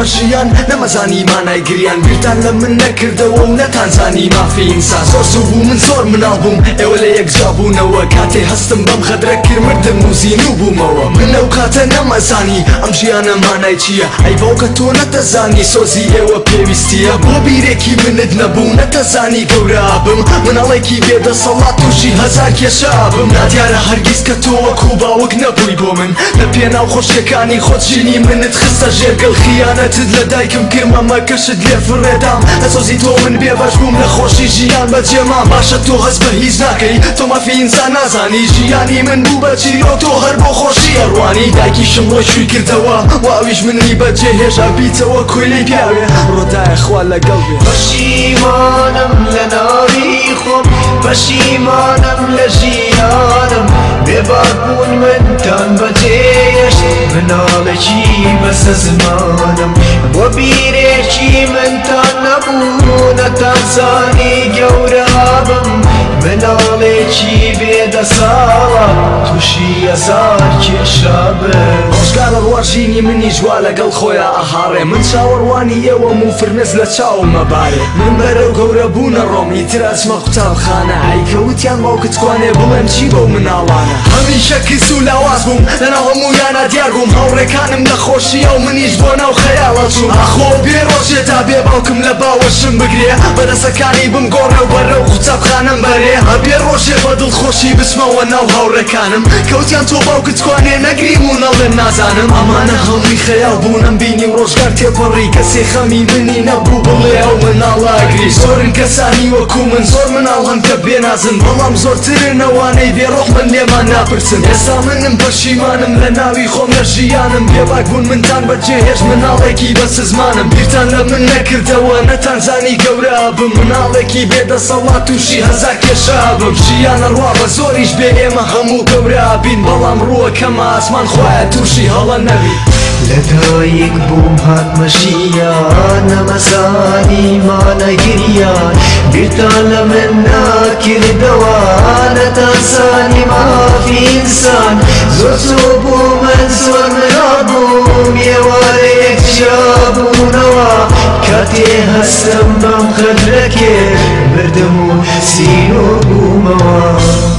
مەشیان نەمەزانی مانای گریان بیرتان لە من نەکردەوە و نەتانزانی مافی ئینسان زۆر سو بوو من زۆر مناڵبووم ئێوە لە یەکجابوونەوە کاتێ هەستم بەم خەدرە کرمردم موزین و بوومەوە من لەو کاتە نەمەزانی ئەم ژیانە مانای چییە ئەی بۆ کە تۆ نەتەزانی سۆزی ئێوە پێویستیە بۆ بیرێکی منت نەبوو نەتەزانی گەورابم مناڵێکی بێدە سەڵات تووشی هەزار کێشابم نادیارە هەرگیز کە تۆ وەکو باوک نەبووی بۆ من لە پێناو خۆشیەکانی خۆچینی منت خستە ژێرگەڵ خیانە دەچت لە دایکم کرمە مەکەشت لیف ردم اسوزی تو من بیا بوم نخوشی جیان خۆشی ژیان بە تو هست به هیز نکی تو ما تۆ مەفیئینسان نازانی جیانی يعني من بو بچی رو تو هر بوو بە چیرۆ تۆ هەر بۆ خۆشی ئەڕوانی و بۆ شووی کردەوە واویش منی بەجێ هێشا بیتەوە کویلەی پیاوێ ڕۆدایە خوا لەگەڵ بێ پەشیمانم لە ناری خۆم پەشیمانم لە لجیان هەناڵێکی بەسە زمانم بۆ بیرێکی من تا نەبوو نەتانزانی گەورە بم منەوە ساڵێکی بێدە ساڵە تووشی ئەزار کێشا بن ڕۆژگارە ڕواژینی منی جوا لەگەڵ خۆیە ئەهاڕێ من چاوەڕوانی ئێوە موفرنس لە چاومە بارێ من بەرەو گەورە بوونە ڕۆمی تراسمە قوتابخانە ئایکەوتیان باوکتوانێ بڵێم چی بەو مناڵانە هەمیشە کیس و لاواز بووم لەناو هەمویانە دیار بووم هەوڕێکانم نەخۆشی ئەو منیش بۆ ناو خەیاڵە چوو ئاخۆ بێ ڕۆژێ تا بێ باوکم لە باوەشم بگرێ بەدەسەکانی بم گۆڕە و بەرە و قوتابخانم بەرێ هەبێ ڕۆ ڕۆژێ بە دڵخۆشی بچمەوە ناو هاوڕەکانم کەوتیان تۆ باوکتوانێ نەگریم و نەڵێن نازانم ئەمانە هەڵی خەیاڵ بوونم بینی ڕۆژگار تێپەڕی کە سێخەمی منی نەبوو بڵێ ئەو مناڵاگری زۆرن کەسانی وەکو من زۆر مناڵن کە بێنازن بەڵام زۆرترن ئەوانەی بێڕۆخ من لێمان ناپرسن ئێسا منم بەشیمانم لە ناوی خۆم لە ژیانم پێباگون منتان بەجێ هێش مناڵێکی بە سزمانم بیرتان لە من نەکردەوە نەتانزانی گەورە بم مناڵێکی بێدە سەڵات تووشی هەزار کێشابم ژیان ڕوا بە زۆریش بێ ئێمە هەموو گەورابین بەڵام ڕووەکەم ئاسمان خخوایە تووشی هەڵە نەبی لەدایک بووم هاتمەژیان نەمەزانی مانەگریان بیرتان لە من ناکردەوە لە تاسانی مافی ئینسان زۆر زۆر بوومە تيها السمام خلكي بردمو سينو ومواه